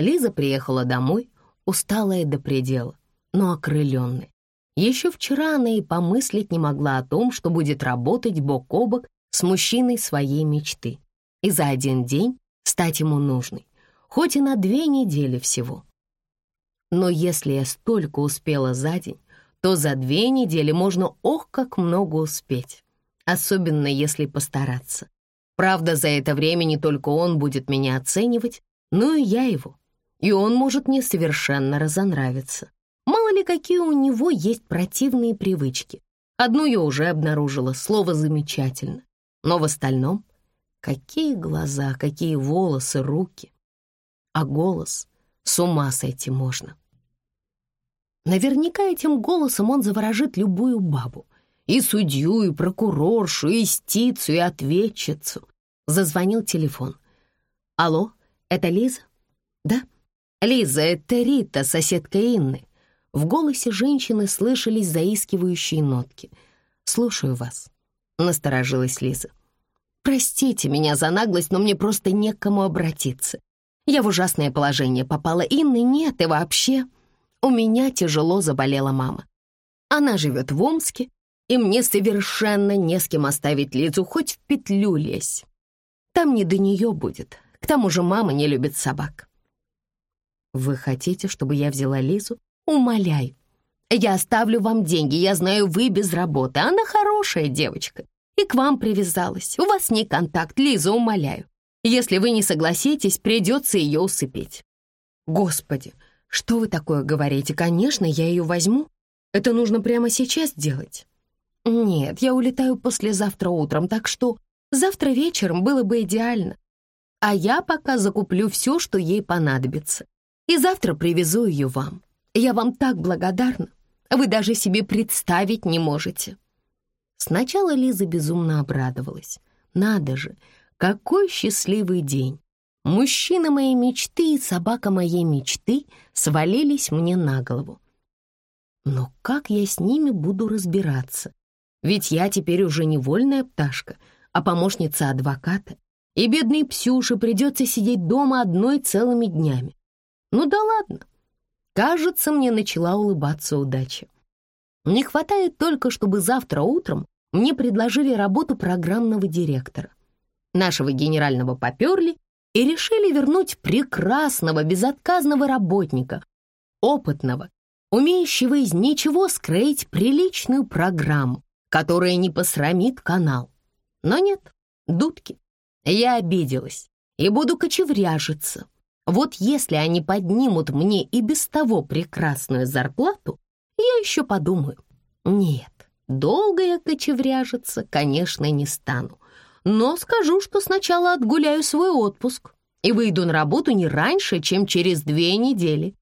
Лиза приехала домой, усталая до предела, но окрыленная. Еще вчера она и помыслить не могла о том, что будет работать бок о бок с мужчиной своей мечты. И за один день стать ему нужной, хоть и на две недели всего. Но если я столько успела за день, то за две недели можно ох, как много успеть, особенно если постараться. Правда, за это время не только он будет меня оценивать, но и я его. И он может мне совершенно разонравиться. Мало ли, какие у него есть противные привычки. Одну я уже обнаружила, слово «замечательно». Но в остальном — какие глаза, какие волосы, руки. А голос — с ума сойти можно. Наверняка этим голосом он заворожит любую бабу. И судью, и прокуроршу, и истицу, и ответчицу. Зазвонил телефон. «Алло, это Лиза?» «Да?» «Лиза, это Рита, соседка Инны». В голосе женщины слышались заискивающие нотки. «Слушаю вас», — насторожилась Лиза. «Простите меня за наглость, но мне просто не к кому обратиться. Я в ужасное положение попала. Инны нет и вообще...» У меня тяжело заболела мама. Она живет в Омске, и мне совершенно не с кем оставить Лизу, хоть в петлю лезь. Там не до нее будет. К тому же мама не любит собак. Вы хотите, чтобы я взяла Лизу? Умоляю. Я оставлю вам деньги, я знаю, вы без работы. Она хорошая девочка и к вам привязалась. У вас не контакт, Лиза, умоляю. Если вы не согласитесь, придется ее усыпить. Господи, «Что вы такое говорите? Конечно, я ее возьму. Это нужно прямо сейчас делать». «Нет, я улетаю послезавтра утром, так что завтра вечером было бы идеально. А я пока закуплю все, что ей понадобится. И завтра привезу ее вам. Я вам так благодарна. Вы даже себе представить не можете». Сначала Лиза безумно обрадовалась. «Надо же, какой счастливый день! Мужчина моей мечты и собака моей мечты свалились мне на голову. Но как я с ними буду разбираться? Ведь я теперь уже не вольная пташка, а помощница адвоката, и бедной Псюше придется сидеть дома одной целыми днями. Ну да ладно. Кажется, мне начала улыбаться удача. Не хватает только, чтобы завтра утром мне предложили работу программного директора. Нашего генерального поперли, и решили вернуть прекрасного, безотказного работника, опытного, умеющего из ничего скроить приличную программу, которая не посрамит канал. Но нет, дудки. Я обиделась и буду кочевряжиться. Вот если они поднимут мне и без того прекрасную зарплату, я еще подумаю. Нет, долго я кочевряжиться, конечно, не стану но скажу, что сначала отгуляю свой отпуск и выйду на работу не раньше, чем через две недели.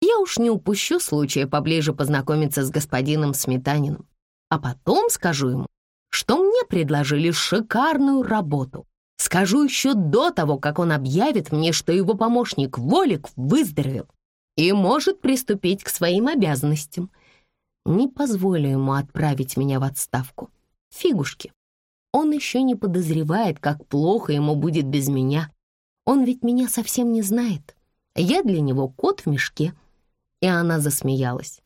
Я уж не упущу случая поближе познакомиться с господином Сметаниным, а потом скажу ему, что мне предложили шикарную работу. Скажу еще до того, как он объявит мне, что его помощник Волик выздоровел и может приступить к своим обязанностям. Не позволю ему отправить меня в отставку. Фигушки. Он еще не подозревает, как плохо ему будет без меня. Он ведь меня совсем не знает. Я для него кот в мешке. И она засмеялась.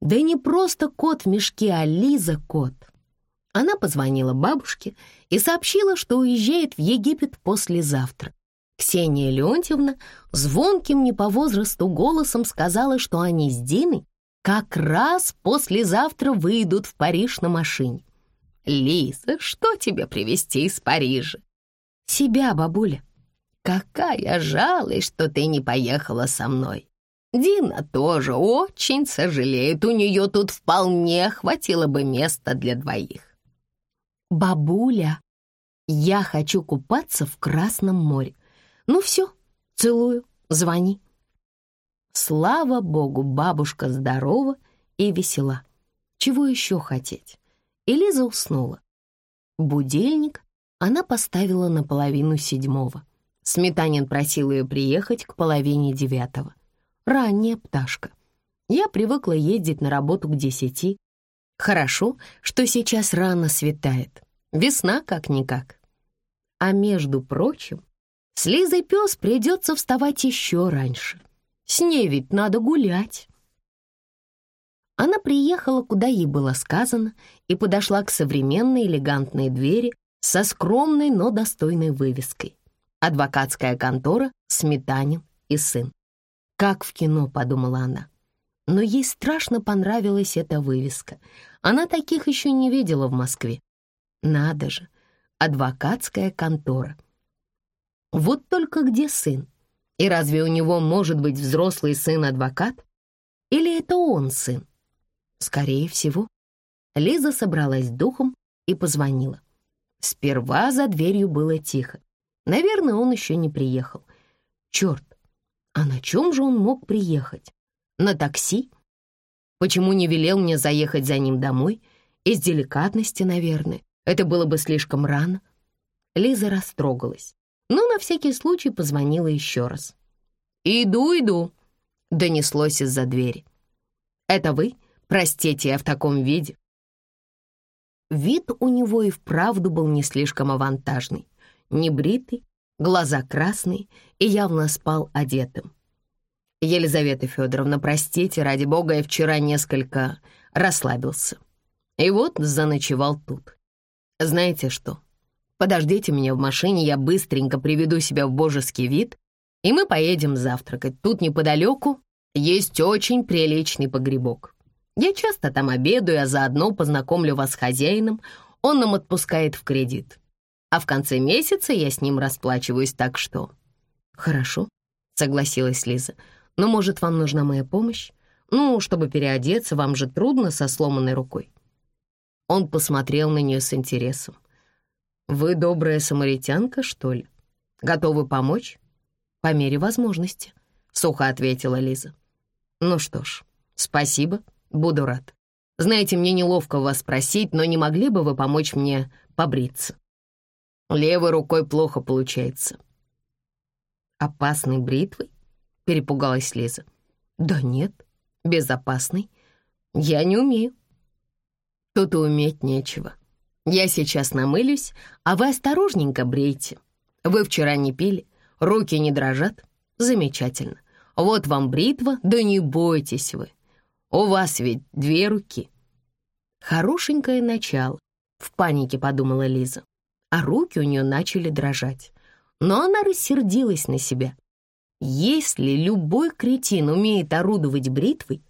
Да не просто кот в мешке, а Лиза кот. Она позвонила бабушке и сообщила, что уезжает в Египет послезавтра. Ксения Леонтьевна звонким не по возрасту голосом сказала, что они с Диной как раз послезавтра выйдут в Париж на машине. «Лиза, что тебе привезти из Парижа?» «Себя, бабуля». «Какая жалость, что ты не поехала со мной. Дина тоже очень сожалеет, у нее тут вполне хватило бы места для двоих». «Бабуля, я хочу купаться в Красном море. Ну все, целую, звони». Слава богу, бабушка здорова и весела. Чего еще хотеть? и Лиза уснула. Будильник она поставила на половину седьмого. Сметанин просил ее приехать к половине девятого. Ранняя пташка. Я привыкла ездить на работу к десяти. Хорошо, что сейчас рано светает. Весна как-никак. А между прочим, С Лизой пес придется вставать еще раньше. С ней ведь надо гулять. Она приехала, куда ей было сказано, и подошла к современной элегантной двери со скромной, но достойной вывеской. Адвокатская контора «Сметанин и сын». «Как в кино», — подумала она. Но ей страшно понравилась эта вывеска. Она таких еще не видела в Москве. Надо же, адвокатская контора. Вот только где сын? И разве у него может быть взрослый сын-адвокат? Или это он сын? Скорее всего. Лиза собралась духом и позвонила. Сперва за дверью было тихо. Наверное, он еще не приехал. Черт, а на чем же он мог приехать? На такси? Почему не велел мне заехать за ним домой? Из деликатности, наверное. Это было бы слишком рано. Лиза растрогалась, но на всякий случай позвонила еще раз. «Иду, иду», — донеслось из-за двери. «Это вы? Простите, я в таком виде». Вид у него и вправду был не слишком авантажный. Небритый, глаза красные и явно спал одетым. «Елизавета Федоровна, простите, ради бога, я вчера несколько расслабился. И вот заночевал тут. Знаете что? Подождите меня в машине, я быстренько приведу себя в божеский вид, и мы поедем завтракать. Тут неподалеку есть очень приличный погребок. Я часто там обедаю, а заодно познакомлю вас с хозяином. Он нам отпускает в кредит. А в конце месяца я с ним расплачиваюсь, так что...» «Хорошо», — согласилась Лиза. «Но, может, вам нужна моя помощь? Ну, чтобы переодеться, вам же трудно со сломанной рукой». Он посмотрел на нее с интересом. «Вы добрая самаритянка, что ли? Готовы помочь?» «По мере возможности», — сухо ответила Лиза. «Ну что ж, спасибо, буду рад. Знаете, мне неловко вас спросить, но не могли бы вы помочь мне побриться?» Левой рукой плохо получается. «Опасной бритвой?» — перепугалась Лиза. «Да нет, безопасной. Я не умею». «Тут и уметь нечего. Я сейчас намылюсь, а вы осторожненько брейте. Вы вчера не пили, руки не дрожат. Замечательно. Вот вам бритва, да не бойтесь вы. У вас ведь две руки». «Хорошенькое начало», — в панике подумала Лиза а руки у нее начали дрожать. Но она рассердилась на себя. Если любой кретин умеет орудовать бритвой,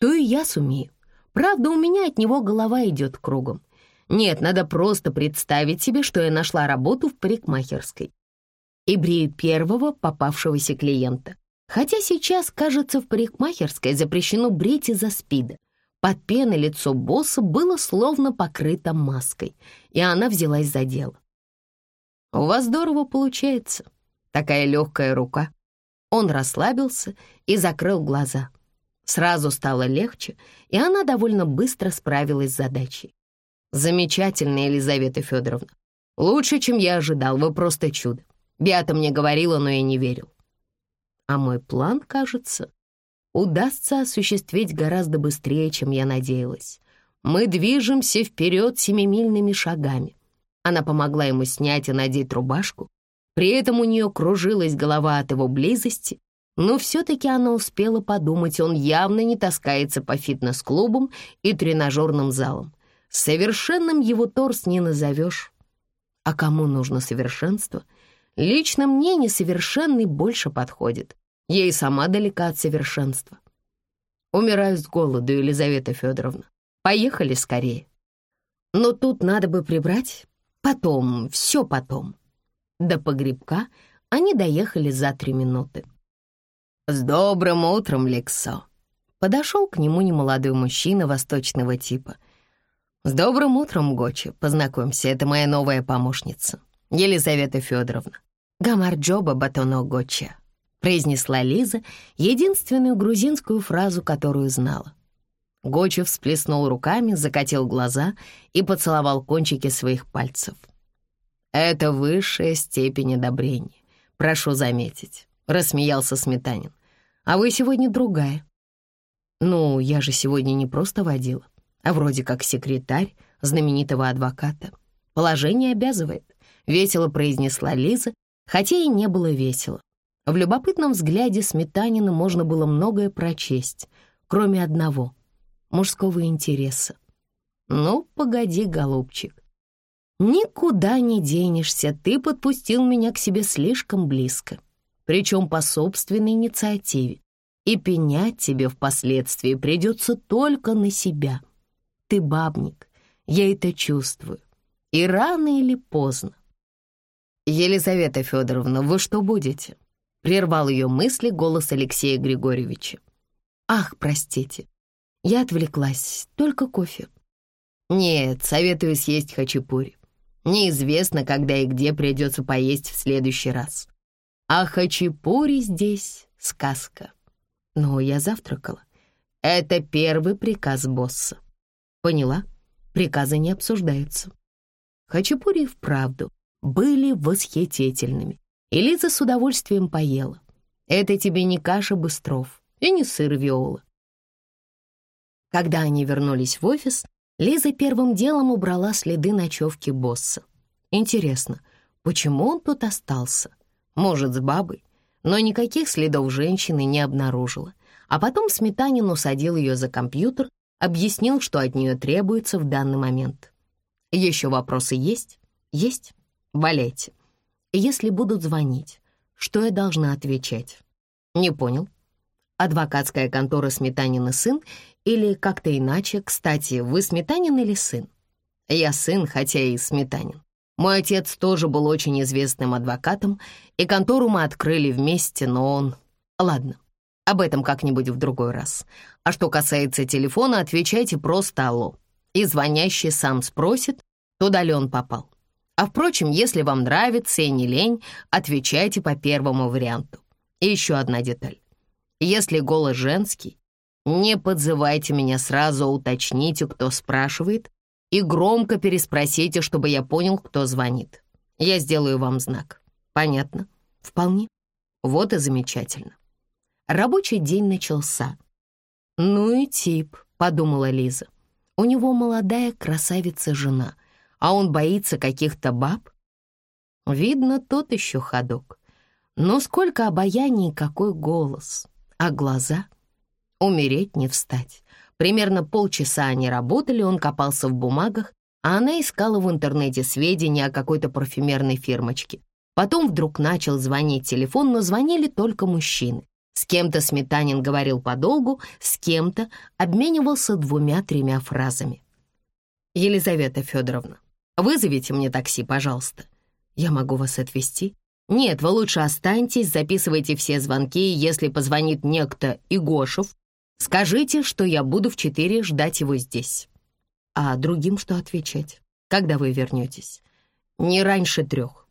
то и я сумею. Правда, у меня от него голова идет кругом. Нет, надо просто представить себе, что я нашла работу в парикмахерской и брею первого попавшегося клиента. Хотя сейчас, кажется, в парикмахерской запрещено брить из-за спида. Под пеной лицо босса было словно покрыто маской, и она взялась за дело. «У вас здорово получается. Такая легкая рука». Он расслабился и закрыл глаза. Сразу стало легче, и она довольно быстро справилась с задачей. «Замечательно, Елизавета Федоровна. Лучше, чем я ожидал, вы просто чудо. Беата мне говорила, но я не верил. А мой план, кажется, удастся осуществить гораздо быстрее, чем я надеялась. Мы движемся вперед семимильными шагами. Она помогла ему снять и надеть рубашку. При этом у нее кружилась голова от его близости, но все-таки она успела подумать, он явно не таскается по фитнес-клубам и тренажерным залам. Совершенным его торс не назовешь. А кому нужно совершенство? Лично мне несовершенный больше подходит. Я и сама далека от совершенства. Умираю с голоду, Елизавета Федоровна. Поехали скорее. Но тут надо бы прибрать. Потом, все потом. До погребка они доехали за три минуты. «С добрым утром, Лексо!» Подошел к нему немолодой мужчина восточного типа. «С добрым утром, Гочи. Познакомься, это моя новая помощница, Елизавета Федоровна. Гамарджоба Батоно Гоча произнесла Лиза единственную грузинскую фразу, которую знала. Гочев всплеснул руками, закатил глаза и поцеловал кончики своих пальцев. «Это высшая степень одобрения, прошу заметить», — рассмеялся Сметанин. «А вы сегодня другая». «Ну, я же сегодня не просто водила, а вроде как секретарь знаменитого адвоката. Положение обязывает», — весело произнесла Лиза хотя и не было весело. В любопытном взгляде Сметанина можно было многое прочесть, кроме одного — мужского интереса. «Ну, погоди, голубчик, никуда не денешься, ты подпустил меня к себе слишком близко, причем по собственной инициативе, и пенять тебе впоследствии придется только на себя. Ты бабник, я это чувствую, и рано или поздно. «Елизавета Федоровна, вы что будете?» Прервал ее мысли голос Алексея Григорьевича. «Ах, простите, я отвлеклась, только кофе». «Нет, советую съесть хачапури. Неизвестно, когда и где придется поесть в следующий раз. А хачапури здесь сказка. Но я завтракала. Это первый приказ босса. Поняла? Приказы не обсуждаются. Хачапури вправду были восхитительными, и Лиза с удовольствием поела. Это тебе не каша быстров и не сыр виола. Когда они вернулись в офис, Лиза первым делом убрала следы ночевки босса. Интересно, почему он тут остался? Может, с бабой? Но никаких следов женщины не обнаружила. А потом Сметанин усадил ее за компьютер, объяснил, что от нее требуется в данный момент. Еще вопросы есть? Есть? Валяйте. Если будут звонить, что я должна отвечать? Не понял. Адвокатская контора Сметанин и сын или как-то иначе? Кстати, вы Сметанин или сын? Я сын, хотя и Сметанин. Мой отец тоже был очень известным адвокатом, и контору мы открыли вместе, но он... Ладно, об этом как-нибудь в другой раз. А что касается телефона, отвечайте просто «Алло». И звонящий сам спросит, туда ли он попал. А впрочем, если вам нравится и не лень, отвечайте по первому варианту. И еще одна деталь. Если голос женский, не подзывайте меня сразу, а уточните, кто спрашивает, и громко переспросите, чтобы я понял, кто звонит. Я сделаю вам знак. Понятно? Вполне. Вот и замечательно. Рабочий день начался. «Ну и тип», — подумала Лиза. «У него молодая красавица-жена — а он боится каких-то баб? Видно, тот еще ходок. Но сколько обаяний и какой голос. А глаза? Умереть не встать. Примерно полчаса они работали, он копался в бумагах, а она искала в интернете сведения о какой-то парфюмерной фирмочке. Потом вдруг начал звонить телефон, но звонили только мужчины. С кем-то Сметанин говорил подолгу, с кем-то обменивался двумя-тремя фразами. «Елизавета Федоровна, Вызовите мне такси, пожалуйста. Я могу вас отвезти? Нет, вы лучше останьтесь, записывайте все звонки, если позвонит некто Игошев, скажите, что я буду в четыре ждать его здесь. А другим что отвечать? Когда вы вернетесь? Не раньше трех.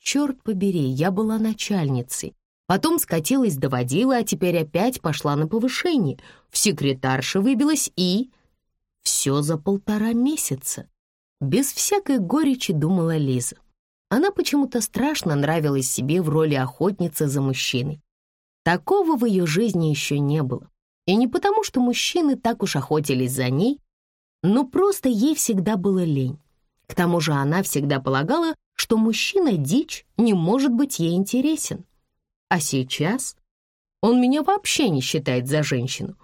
Черт побери, я была начальницей. Потом скатилась до водила, а теперь опять пошла на повышение. В секретарше выбилась и... Все за полтора месяца. Без всякой горечи думала Лиза. Она почему-то страшно нравилась себе в роли охотницы за мужчиной. Такого в ее жизни еще не было. И не потому, что мужчины так уж охотились за ней, но просто ей всегда было лень. К тому же она всегда полагала, что мужчина-дичь не может быть ей интересен. А сейчас он меня вообще не считает за женщину.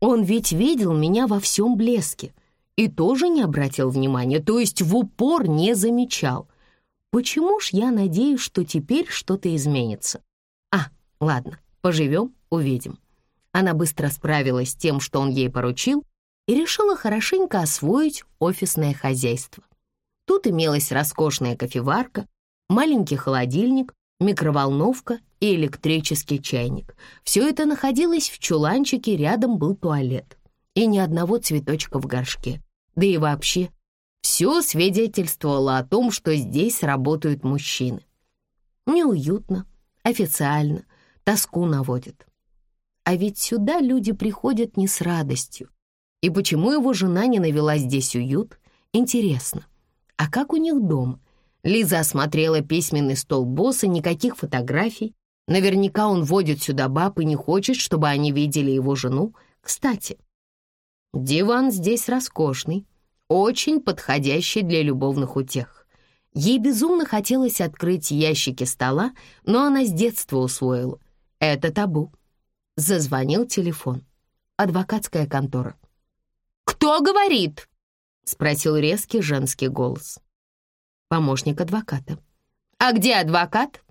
Он ведь видел меня во всем блеске и тоже не обратил внимания, то есть в упор не замечал. Почему ж я надеюсь, что теперь что-то изменится? А, ладно, поживем, увидим. Она быстро справилась с тем, что он ей поручил, и решила хорошенько освоить офисное хозяйство. Тут имелась роскошная кофеварка, маленький холодильник, микроволновка и электрический чайник. Все это находилось в чуланчике, рядом был туалет. И ни одного цветочка в горшке. Да и вообще, все свидетельствовало о том, что здесь работают мужчины. Неуютно, официально, тоску наводит. А ведь сюда люди приходят не с радостью. И почему его жена не навела здесь уют? Интересно. А как у них дома? Лиза осмотрела письменный стол босса, никаких фотографий. Наверняка он водит сюда баб и не хочет, чтобы они видели его жену. Кстати, Диван здесь роскошный, очень подходящий для любовных утех. Ей безумно хотелось открыть ящики стола, но она с детства усвоила. Это табу. Зазвонил телефон. Адвокатская контора. «Кто говорит?» — спросил резкий женский голос. Помощник адвоката. «А где адвокат?»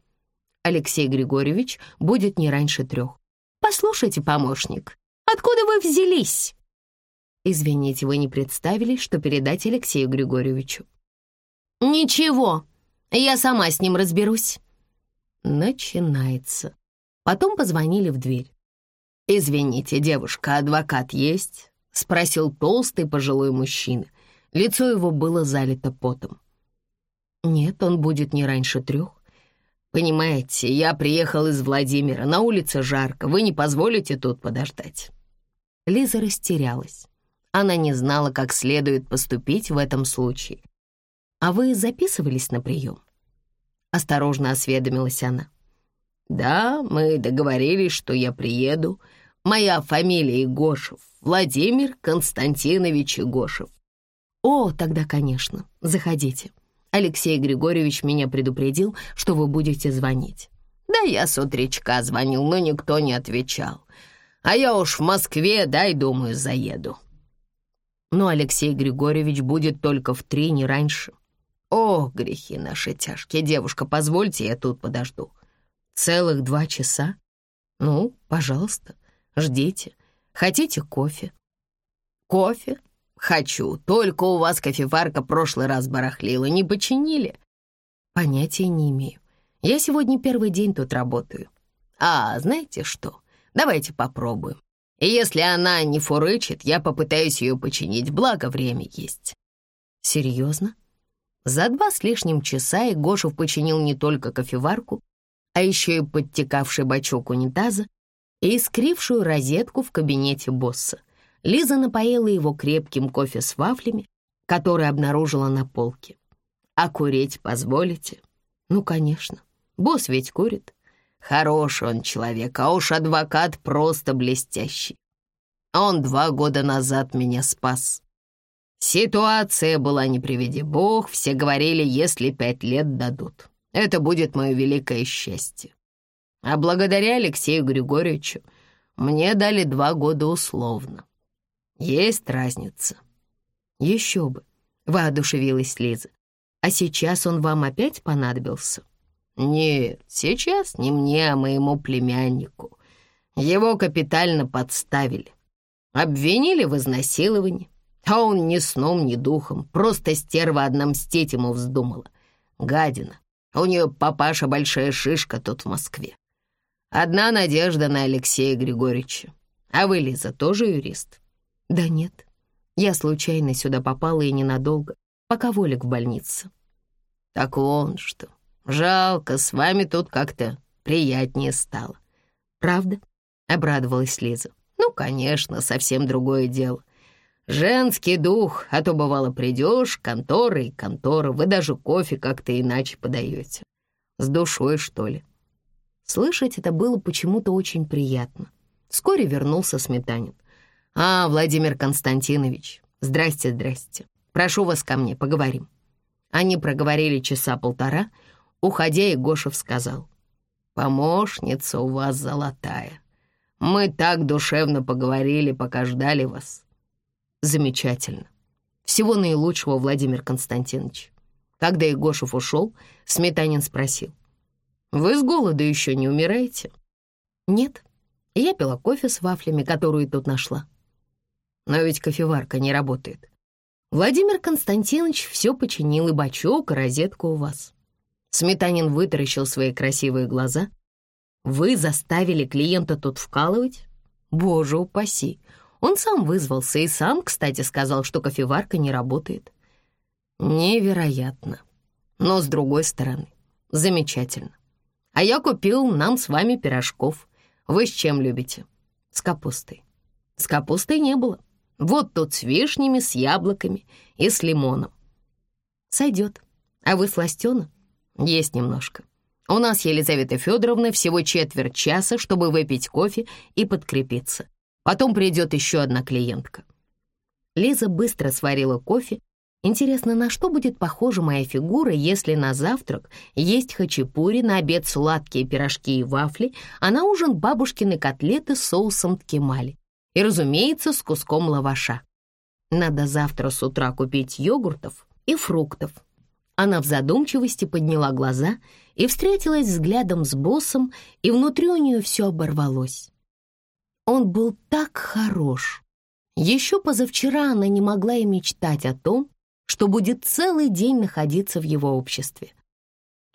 Алексей Григорьевич будет не раньше трех. «Послушайте, помощник, откуда вы взялись?» «Извините, вы не представили, что передать Алексею Григорьевичу». «Ничего, я сама с ним разберусь». Начинается. Потом позвонили в дверь. «Извините, девушка, адвокат есть?» — спросил толстый пожилой мужчина. Лицо его было залито потом. «Нет, он будет не раньше трех. Понимаете, я приехал из Владимира, на улице жарко, вы не позволите тут подождать». Лиза растерялась. Она не знала, как следует поступить в этом случае. «А вы записывались на прием?» Осторожно осведомилась она. «Да, мы договорились, что я приеду. Моя фамилия Игошев, Владимир Константинович Игошев». «О, тогда, конечно, заходите. Алексей Григорьевич меня предупредил, что вы будете звонить». «Да я с утречка звонил, но никто не отвечал. А я уж в Москве, дай, думаю, заеду». Но Алексей Григорьевич будет только в три, не раньше. О, грехи наши тяжкие, девушка, позвольте, я тут подожду. Целых два часа? Ну, пожалуйста, ждите. Хотите кофе? Кофе? Хочу, только у вас кофеварка прошлый раз барахлила, не починили? Понятия не имею. Я сегодня первый день тут работаю. А, знаете что, давайте попробуем. И если она не фурычит, я попытаюсь ее починить, благо время есть. Серьезно? За два с лишним часа Игошев починил не только кофеварку, а еще и подтекавший бачок унитаза и искрившую розетку в кабинете босса. Лиза напоила его крепким кофе с вафлями, который обнаружила на полке. «А курить позволите?» «Ну, конечно. Босс ведь курит. Хороший он человек, а уж адвокат просто блестящий. Он два года назад меня спас. Ситуация была не приведи бог, все говорили, если пять лет дадут. Это будет мое великое счастье. А благодаря Алексею Григорьевичу мне дали два года условно. Есть разница. Еще бы, воодушевилась Лиза. А сейчас он вам опять понадобился? Нет, сейчас не мне, а моему племяннику. Его капитально подставили. Обвинили в изнасиловании, а он ни сном, ни духом, просто стерва одна мстить ему вздумала. Гадина. У нее папаша большая шишка тут в Москве. Одна надежда на Алексея Григорьевича. А вы, Лиза, тоже юрист? Да нет. Я случайно сюда попала и ненадолго, пока Волик в больнице. Так вон что. Жалко, с вами тут как-то приятнее стало. Правда? Обрадовалась Лиза. Ну, конечно, совсем другое дело. Женский дух, а то бывало придешь, контора и контора, вы даже кофе как-то иначе подаете. С душой, что ли. Слышать это было почему-то очень приятно. Вскоре вернулся Сметанин. «А, Владимир Константинович, здрасте, здрасте. Прошу вас ко мне, поговорим». Они проговорили часа полтора, Уходя, Егошев сказал, «Помощница у вас золотая. Мы так душевно поговорили, пока ждали вас». «Замечательно. Всего наилучшего, Владимир Константинович». Когда Егошев ушел, Сметанин спросил, «Вы с голода еще не умираете?» «Нет. Я пила кофе с вафлями, которую тут нашла». «Но ведь кофеварка не работает. Владимир Константинович все починил, и бачок, и розетку у вас. Сметанин вытаращил свои красивые глаза. «Вы заставили клиента тут вкалывать? Боже упаси! Он сам вызвался и сам, кстати, сказал, что кофеварка не работает». «Невероятно. Но, с другой стороны, замечательно. А я купил нам с вами пирожков. Вы с чем любите?» «С капустой». «С капустой не было. Вот тут с вишнями, с яблоками и с лимоном». «Сойдет. А вы сластена?» «Есть немножко. У нас, Елизавета Федоровна, всего четверть часа, чтобы выпить кофе и подкрепиться. Потом придет еще одна клиентка». Лиза быстро сварила кофе Интересно, на что будет похожа моя фигура, если на завтрак есть хачапури, на обед сладкие пирожки и вафли, а на ужин бабушкины котлеты с соусом ткемали. И, разумеется, с куском лаваша. Надо завтра с утра купить йогуртов и фруктов. Она в задумчивости подняла глаза и встретилась взглядом с боссом, и внутри у нее все оборвалось. Он был так хорош. Еще позавчера она не могла и мечтать о том, что будет целый день находиться в его обществе.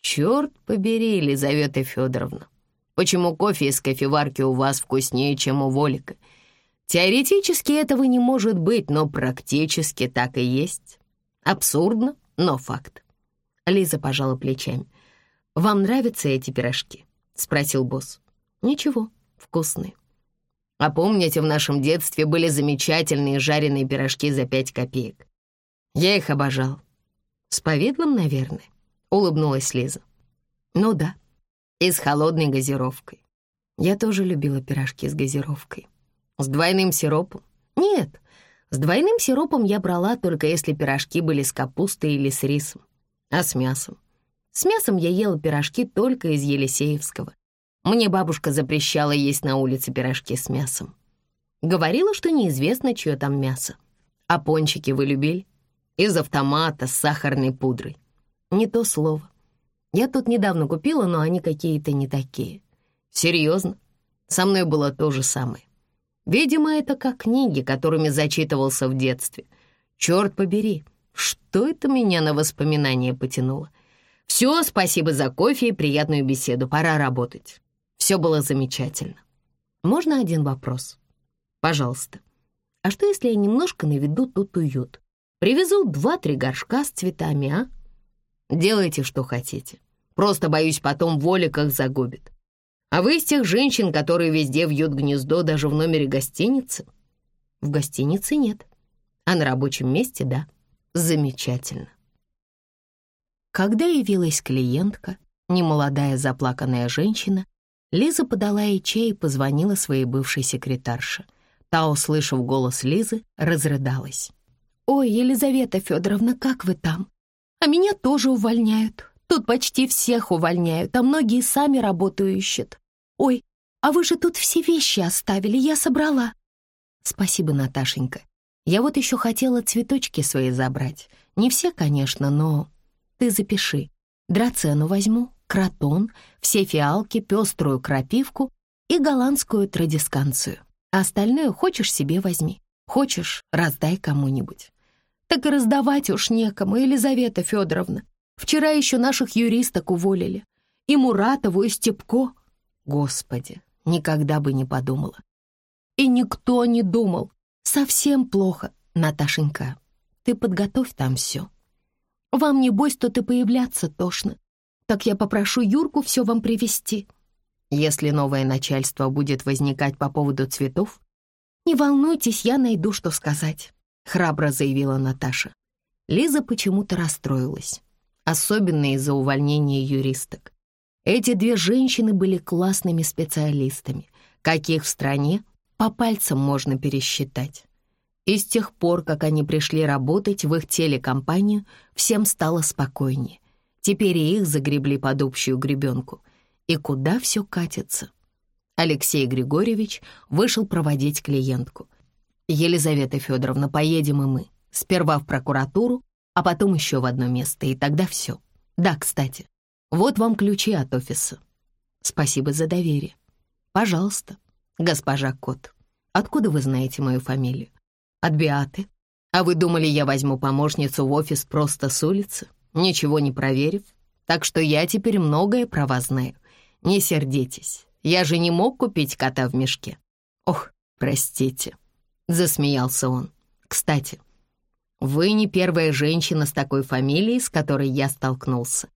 «Черт побери, Елизавета Федоровна, почему кофе из кофеварки у вас вкуснее, чем у Волика? Теоретически этого не может быть, но практически так и есть. Абсурдно, но факт». Лиза пожала плечами. «Вам нравятся эти пирожки?» — спросил босс. «Ничего, вкусные». «А помните, в нашем детстве были замечательные жареные пирожки за пять копеек? Я их обожал. С повидлом, наверное, улыбнулась Лиза. Ну да, и с холодной газировкой. Я тоже любила пирожки с газировкой. С двойным сиропом? Нет, с двойным сиропом я брала только если пирожки были с капустой или с рисом. А с мясом? С мясом я ела пирожки только из Елисеевского. Мне бабушка запрещала есть на улице пирожки с мясом. Говорила, что неизвестно, чье там мясо. А пончики вы любили? Из автомата с сахарной пудрой. Не то слово. Я тут недавно купила, но они какие-то не такие. Серьезно? Со мной было то же самое. Видимо, это как книги, которыми зачитывался в детстве. Черт побери, что это меня на воспоминания потянуло? Все, спасибо за кофе и приятную беседу, пора работать. Все было замечательно. Можно один вопрос? Пожалуйста. А что, если я немножко наведу тут уют? Привезу два-три горшка с цветами, а? Делайте, что хотите. Просто, боюсь, потом Волик их загубит. А вы из тех женщин, которые везде вьют гнездо, даже в номере гостиницы? В гостинице нет. А на рабочем месте — да. Замечательно. Когда явилась клиентка, немолодая заплаканная женщина, Лиза подала ей чай и позвонила своей бывшей секретарше. Та, услышав голос Лизы, разрыдалась. «Ой, Елизавета Федоровна, как вы там? А меня тоже увольняют. Тут почти всех увольняют, а многие сами работу ищут. Ой, а вы же тут все вещи оставили, я собрала». «Спасибо, Наташенька. Я вот еще хотела цветочки свои забрать. Не все, конечно, но ты запиши. Драцену возьму, кротон, все фиалки, пеструю крапивку и голландскую традисканцию. А остальное хочешь себе возьми. Хочешь, раздай кому-нибудь. Так и раздавать уж некому, Елизавета Федоровна. Вчера еще наших юристок уволили. И Муратову, и Степко. Господи, никогда бы не подумала. И никто не думал. Совсем плохо, Наташенька. Ты подготовь там все. Вам, небось, тут и появляться тошно. Так я попрошу Юрку все вам привезти. Если новое начальство будет возникать по поводу цветов, не волнуйтесь, я найду, что сказать. — храбро заявила Наташа. Лиза почему-то расстроилась, особенно из-за увольнения юристок. Эти две женщины были классными специалистами, каких в стране по пальцам можно пересчитать. И с тех пор, как они пришли работать в их телекомпанию, всем стало спокойнее. Теперь их загребли под общую гребенку. И куда все катится? Алексей Григорьевич вышел проводить клиентку. «Елизавета Федоровна, поедем и мы. Сперва в прокуратуру, а потом еще в одно место, и тогда все. Да, кстати, вот вам ключи от офиса. Спасибо за доверие. Пожалуйста, госпожа Кот. Откуда вы знаете мою фамилию? От Биаты. А вы думали, я возьму помощницу в офис просто с улицы, ничего не проверив? Так что я теперь многое про вас знаю. Не сердитесь, я же не мог купить кота в мешке. Ох, простите. — засмеялся он. «Кстати, вы не первая женщина с такой фамилией, с которой я столкнулся.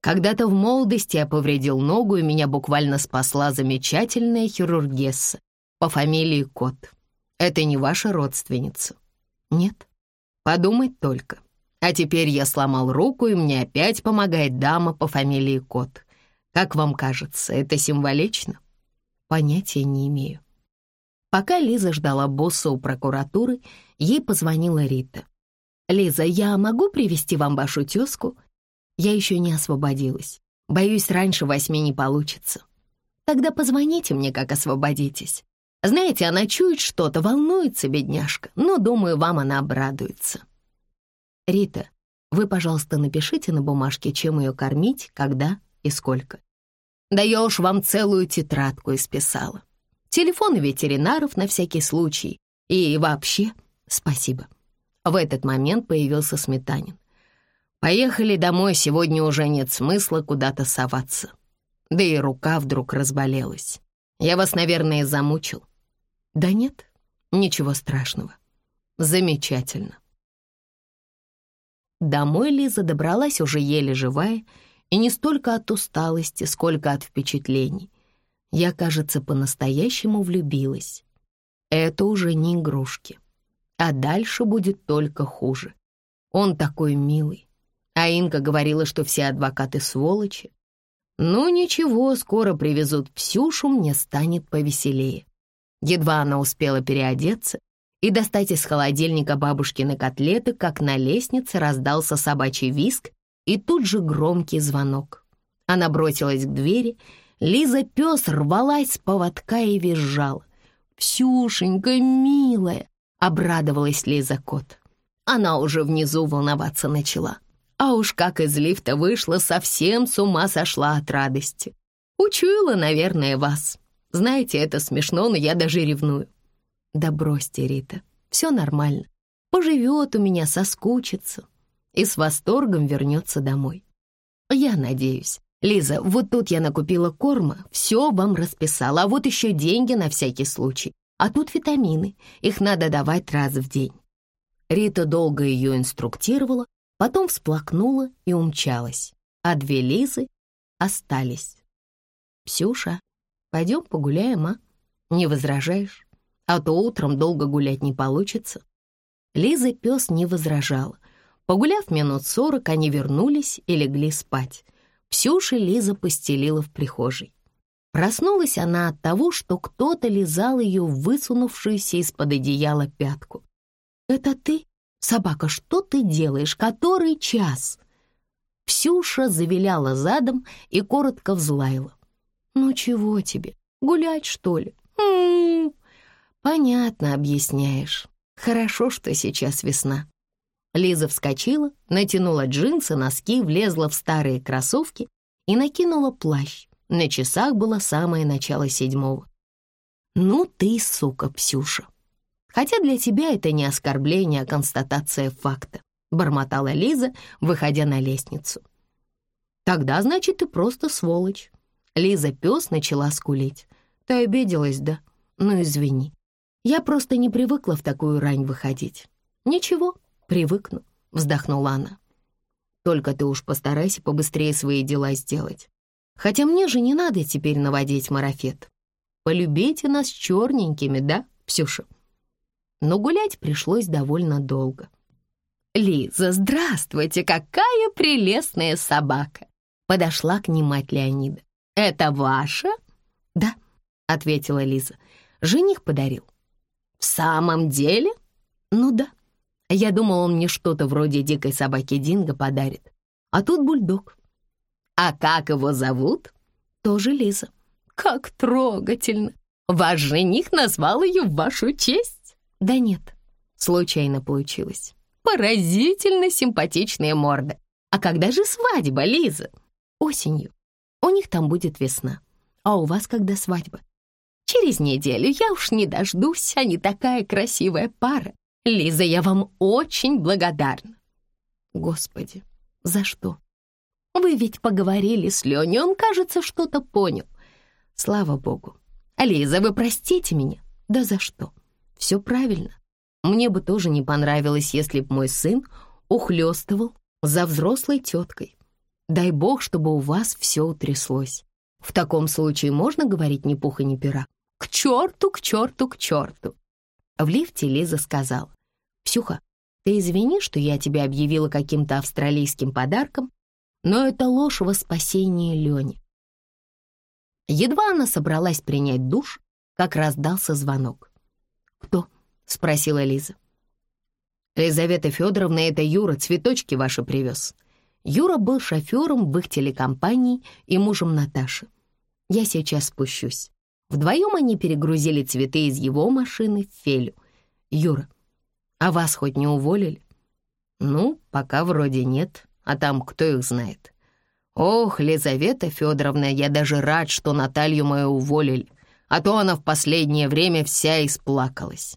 Когда-то в молодости я повредил ногу, и меня буквально спасла замечательная хирургесса по фамилии Кот. Это не ваша родственница?» «Нет?» «Подумать только. А теперь я сломал руку, и мне опять помогает дама по фамилии Кот. Как вам кажется, это символично?» «Понятия не имею. Пока Лиза ждала босса у прокуратуры, ей позвонила Рита. «Лиза, я могу привести вам вашу тезку?» «Я еще не освободилась. Боюсь, раньше восьми не получится». «Тогда позвоните мне, как освободитесь. Знаете, она чует что-то, волнуется, бедняжка, но, думаю, вам она обрадуется». «Рита, вы, пожалуйста, напишите на бумажке, чем ее кормить, когда и сколько». «Да я уж вам целую тетрадку исписала. Телефоны ветеринаров на всякий случай. И вообще, спасибо». В этот момент появился Сметанин. «Поехали домой, сегодня уже нет смысла куда-то соваться». Да и рука вдруг разболелась. Я вас, наверное, замучил. Да нет, ничего страшного. Замечательно. Домой Лиза добралась уже еле живая, и не столько от усталости, сколько от впечатлений. Я, кажется, по-настоящему влюбилась. Это уже не игрушки а дальше будет только хуже. Он такой милый. А Инка говорила, что все адвокаты сволочи. Ну ничего, скоро привезут Псюшу, мне станет повеселее. Едва она успела переодеться и достать из холодильника бабушкины котлеты, как на лестнице раздался собачий виск и тут же громкий звонок. Она бросилась к двери, Лиза пес рвалась с поводка и визжала. «Псюшенька, милая, обрадовалась Лиза Кот. Она уже внизу волноваться начала. А уж как из лифта вышла, совсем с ума сошла от радости. Учуяла, наверное, вас. Знаете, это смешно, но я даже ревную. Да бросьте, Рита, все нормально. Поживет у меня, соскучится и с восторгом вернется домой. Я надеюсь. Лиза, вот тут я накупила корма, все вам расписала, а вот еще деньги на всякий случай. А тут витамины, их надо давать раз в день. Рита долго ее инструктировала, потом всплакнула и умчалась, а две Лизы остались. «Псюша, пойдем погуляем, а? Не возражаешь? А то утром долго гулять не получится». Лиза пес не возражала. Погуляв минут сорок, они вернулись и легли спать. Псюша Лиза постелила в прихожей. Проснулась она от того, что кто-то лизал ее высунувшуюся из-под одеяла пятку. «Это ты? Собака, что ты делаешь? Который час?» Псюша завиляла задом и коротко взлаяла. «Ну чего тебе? Гулять, что ли?» М «М-м-м». «Понятно, объясняешь. Хорошо, что сейчас весна». Лиза вскочила, натянула джинсы, носки, влезла в старые кроссовки и накинула плащ. На часах было самое начало седьмого. «Ну ты, сука, Псюша!» «Хотя для тебя это не оскорбление, а констатация факта», бормотала Лиза, выходя на лестницу. «Тогда, значит, ты просто сволочь». Лиза пес начала скулить. «Ты обиделась, да? Ну, извини. Я просто не привыкла в такую рань выходить». «Ничего, привыкну», — вздохнула она. «Только ты уж постарайся побыстрее свои дела сделать. Хотя мне же не надо теперь наводить марафет. Полюбите нас черненькими, да, Псюша? Но гулять пришлось довольно долго. «Лиза, здравствуйте, какая прелестная собака!» Подошла к ней мать Леонида. «Это ваша?» «Да», — ответила Лиза. «Жених подарил». «В самом деле?» «Ну да. Я думала, он мне что-то вроде дикой собаки Динго подарит. А тут бульдог. А как его зовут? Тоже Лиза. Как трогательно. Ваш жених назвал ее в вашу честь? Да нет, случайно получилось. Поразительно симпатичная морда. А когда же свадьба, Лиза? Осенью. У них там будет весна. А у вас когда свадьба? Через неделю. Я уж не дождусь, они такая красивая пара. Лиза, я вам очень благодарна. Господи, за что? Вы ведь поговорили с Леней, он, кажется, что-то понял. Слава богу. Ализа, вы простите меня? Да за что? Все правильно. Мне бы тоже не понравилось, если б мой сын ухлёстывал за взрослой теткой. Дай бог, чтобы у вас все утряслось. В таком случае можно говорить ни пуха, ни пера? К черту, к черту, к черту. В лифте Лиза сказала. «Псюха, ты извини, что я тебя объявила каким-то австралийским подарком, но это ложь во спасение Лени. Едва она собралась принять душ, как раздался звонок. «Кто?» — спросила Лиза. Елизавета Федоровна, это Юра цветочки ваши привез. Юра был шофером в их телекомпании и мужем Наташи. Я сейчас спущусь. Вдвоем они перегрузили цветы из его машины в Фелю. Юра, а вас хоть не уволили? Ну, пока вроде нет, а там кто их знает. Ох, Лизавета Федоровна, я даже рад, что Наталью мою уволили, а то она в последнее время вся исплакалась.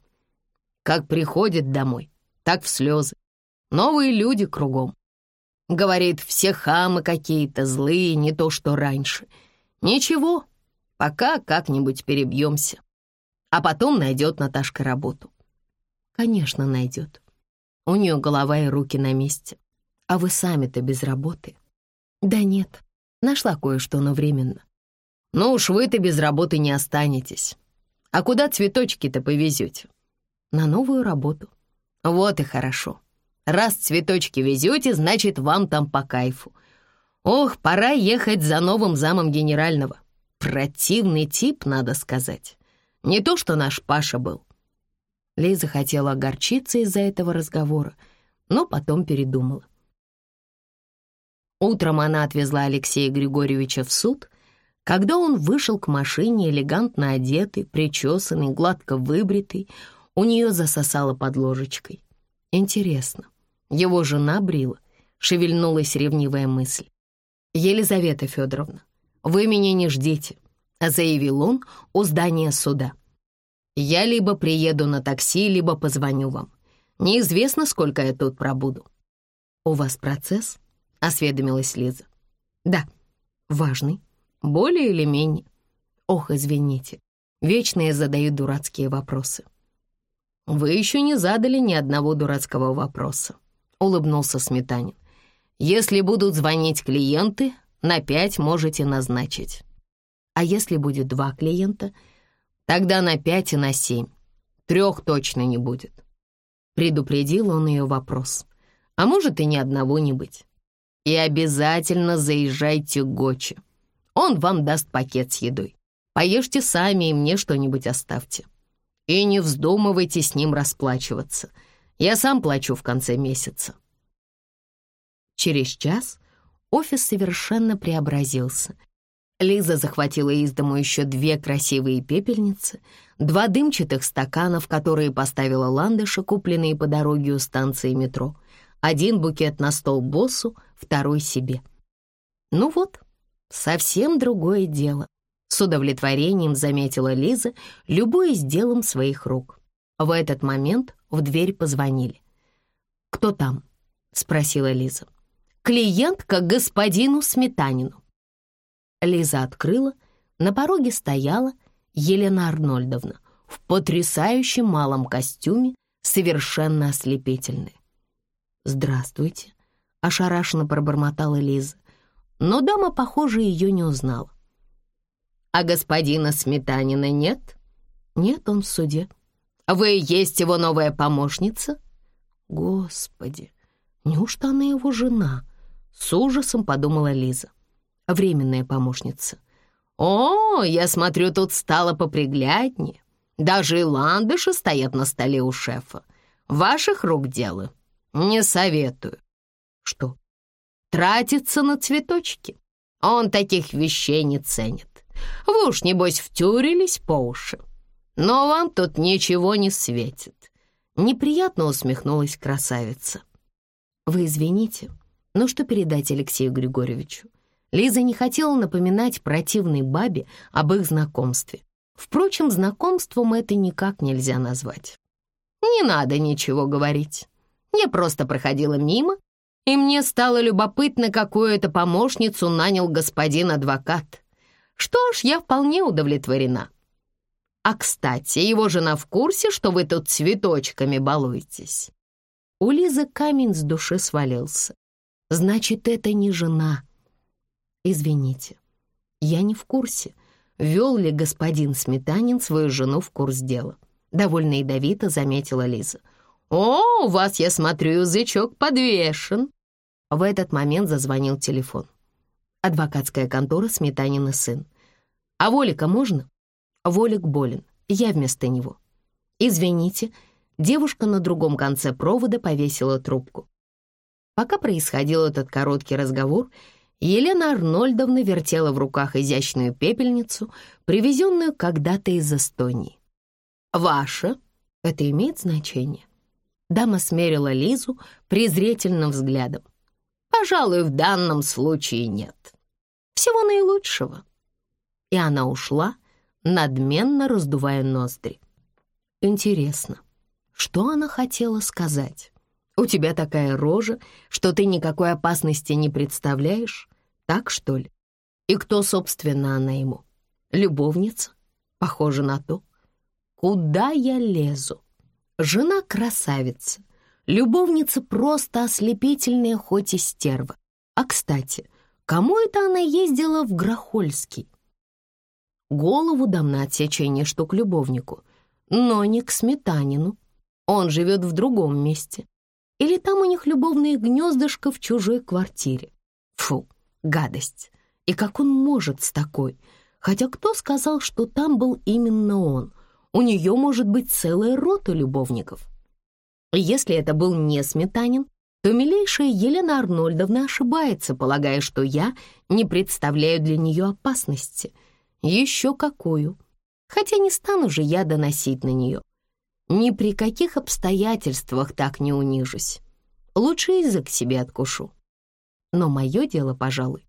Как приходит домой, так в слезы. Новые люди кругом. Говорит, все хамы какие-то злые, не то что раньше. Ничего, пока как-нибудь перебьемся. А потом найдет Наташка работу. Конечно, найдет. У нее голова и руки на месте. А вы сами-то без работы. Да нет, нашла кое-что, но временно. Ну уж вы-то без работы не останетесь. А куда цветочки-то повезете? На новую работу. Вот и хорошо. Раз цветочки везете, значит, вам там по кайфу. Ох, пора ехать за новым замом генерального. Противный тип, надо сказать. Не то, что наш Паша был. Лиза хотела огорчиться из-за этого разговора, но потом передумала. Утром она отвезла Алексея Григорьевича в суд. Когда он вышел к машине, элегантно одетый, причесанный, гладко выбритый, у нее засосало под ложечкой. Интересно, его жена брила, шевельнулась ревнивая мысль. «Елизавета Федоровна, вы меня не ждите», — заявил он у здания суда. Я либо приеду на такси, либо позвоню вам. Неизвестно, сколько я тут пробуду». «У вас процесс?» — осведомилась Лиза. «Да, важный. Более или менее. Ох, извините, вечно я задаю дурацкие вопросы». «Вы еще не задали ни одного дурацкого вопроса», — улыбнулся Сметанин. «Если будут звонить клиенты, на пять можете назначить. А если будет два клиента — Тогда на пять и на семь. Трех точно не будет. Предупредил он ее вопрос. А может и ни одного не быть. И обязательно заезжайте к Гочи. Он вам даст пакет с едой. Поешьте сами и мне что-нибудь оставьте. И не вздумывайте с ним расплачиваться. Я сам плачу в конце месяца. Через час офис совершенно преобразился, Лиза захватила из дому еще две красивые пепельницы, два дымчатых стакана, в которые поставила ландыши, купленные по дороге у станции метро, один букет на стол боссу, второй себе. Ну вот, совсем другое дело. С удовлетворением заметила Лиза, любуясь делом своих рук. В этот момент в дверь позвонили. «Кто там?» — спросила Лиза. «Клиентка господину Сметанину». Лиза открыла, на пороге стояла Елена Арнольдовна в потрясающем малом костюме, совершенно ослепительной. «Здравствуйте», — ошарашенно пробормотала Лиза, но дама, похоже, ее не узнала. «А господина Сметанина нет?» «Нет, он в суде». «Вы есть его новая помощница?» «Господи, неужто она его жена?» С ужасом подумала Лиза временная помощница. «О, я смотрю, тут стало попригляднее. Даже и ландыши стоят на столе у шефа. Ваших рук дело. Не советую». «Что?» «Тратиться на цветочки. Он таких вещей не ценит. Вы уж, небось, втюрились по уши. Но вам тут ничего не светит». Неприятно усмехнулась красавица. «Вы извините, но что передать Алексею Григорьевичу? Лиза не хотела напоминать противной бабе об их знакомстве. Впрочем, знакомством это никак нельзя назвать. «Не надо ничего говорить. Я просто проходила мимо, и мне стало любопытно, какую это помощницу нанял господин адвокат. Что ж, я вполне удовлетворена. А, кстати, его жена в курсе, что вы тут цветочками балуетесь?» У Лизы камень с души свалился. «Значит, это не жена, «Извините, я не в курсе, вел ли господин Сметанин свою жену в курс дела», довольно ядовито заметила Лиза. «О, у вас, я смотрю, язычок подвешен». В этот момент зазвонил телефон. Адвокатская контора Сметанин и сын. «А Волика можно?» «Волик болен, я вместо него». «Извините, Девушка на другом конце провода повесила трубку. Пока происходил этот короткий разговор, Елена Арнольдовна вертела в руках изящную пепельницу, привезенную когда-то из Эстонии. «Ваша? Это имеет значение?» Дама смерила Лизу презрительным взглядом. «Пожалуй, в данном случае нет. Всего наилучшего». И она ушла, надменно раздувая ноздри. «Интересно, что она хотела сказать?» У тебя такая рожа, что ты никакой опасности не представляешь, так что ли? И кто, собственно, она ему? Любовница? Похоже на то. Куда я лезу? Жена красавица. Любовница просто ослепительная, хоть и стерва. А, кстати, кому это она ездила в Грохольский? Голову дам на отсечение, что к любовнику, но не к Сметанину. Он живет в другом месте. Или там у них любовные гнездышко в чужой квартире. Фу, гадость. И как он может с такой? Хотя кто сказал, что там был именно он? У нее может быть целая рота любовников. Если это был не Сметанин, то милейшая Елена Арнольдовна ошибается, полагая, что я не представляю для нее опасности. Еще какую. Хотя не стану же я доносить на нее. Ни при каких обстоятельствах так не унижусь. Лучше язык себе откушу. Но мое дело, пожалуй,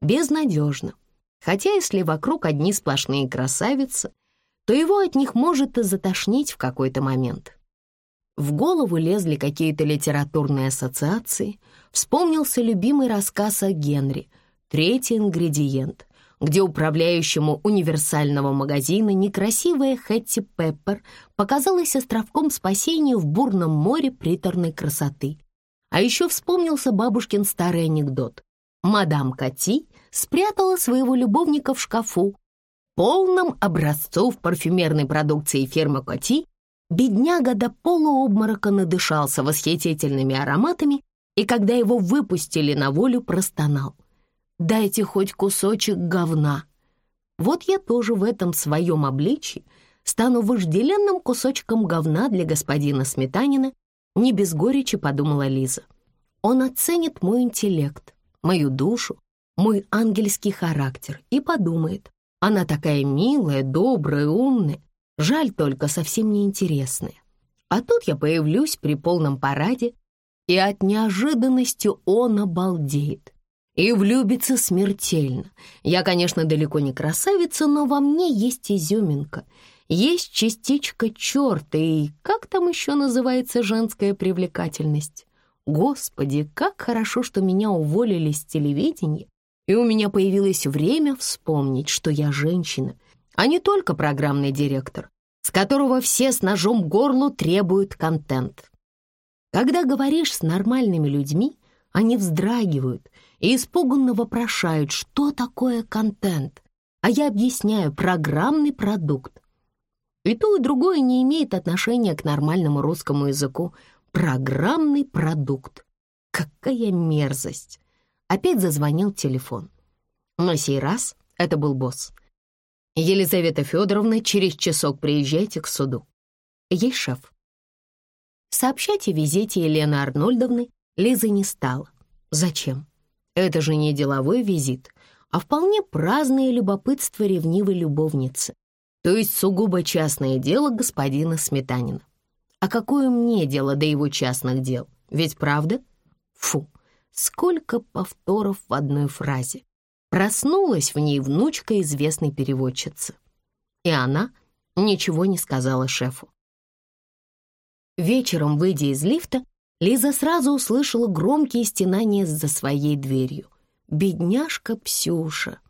безнадежно. Хотя если вокруг одни сплошные красавицы, то его от них может и затошнить в какой-то момент. В голову лезли какие-то литературные ассоциации, вспомнился любимый рассказ о Генри «Третий ингредиент», где управляющему универсального магазина некрасивая Хэтти Пеппер показалась островком спасения в бурном море приторной красоты. А еще вспомнился бабушкин старый анекдот. Мадам Кати спрятала своего любовника в шкафу, полном образцов парфюмерной продукции фирмы Кати, бедняга до полуобморока надышался восхитительными ароматами и, когда его выпустили на волю, простонал — Дайте хоть кусочек говна. Вот я тоже в этом своем обличии стану вожделенным кусочком говна для господина Сметанина, не без горечи подумала Лиза. Он оценит мой интеллект, мою душу, мой ангельский характер и подумает, она такая милая, добрая, умная, жаль только совсем неинтересная. А тут я появлюсь при полном параде, и от неожиданности он обалдеет и влюбится смертельно. Я, конечно, далеко не красавица, но во мне есть изюминка, есть частичка черта и как там еще называется женская привлекательность? Господи, как хорошо, что меня уволили с телевидения, и у меня появилось время вспомнить, что я женщина, а не только программный директор, с которого все с ножом горлу требуют контент. Когда говоришь с нормальными людьми, они вздрагивают и испуганно вопрошают, что такое контент, а я объясняю программный продукт. И то, и другое не имеет отношения к нормальному русскому языку. Программный продукт. Какая мерзость! Опять зазвонил телефон. На сей раз это был босс. «Елизавета Федоровна, через часок приезжайте к суду». Ей шеф. Сообщать о визите Елены Арнольдовны Лиза не стала. Зачем? Это же не деловой визит, а вполне праздное любопытство ревнивой любовницы, то есть сугубо частное дело господина Сметанина. А какое мне дело до его частных дел? Ведь правда? Фу, сколько повторов в одной фразе. Проснулась в ней внучка известной переводчицы. И она ничего не сказала шефу. Вечером, выйдя из лифта, Лиза сразу услышала громкие стенания за своей дверью. «Бедняжка Псюша!»